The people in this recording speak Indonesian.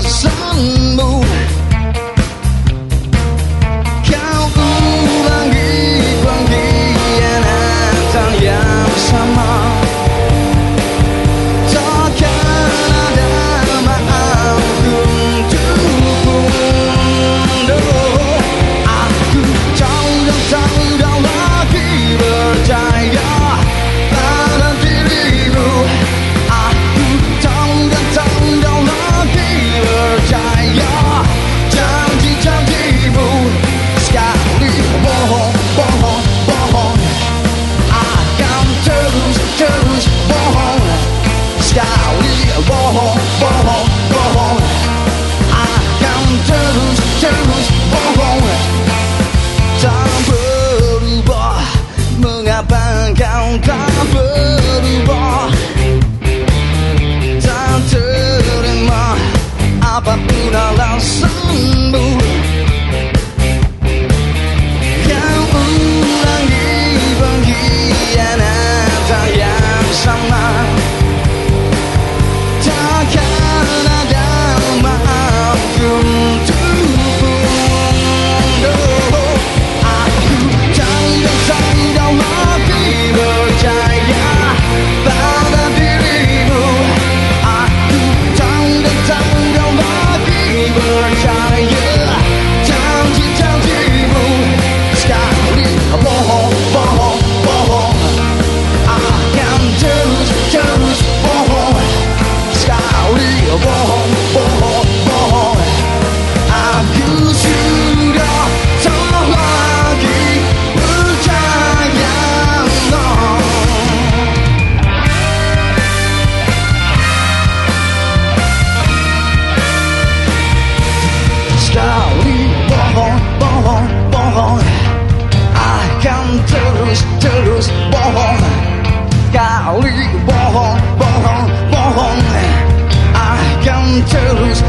sun moon. kau tak berubah. Tak terima apa pun alasanmu Luz, de Kali, bohom, bohom, I can tell luz,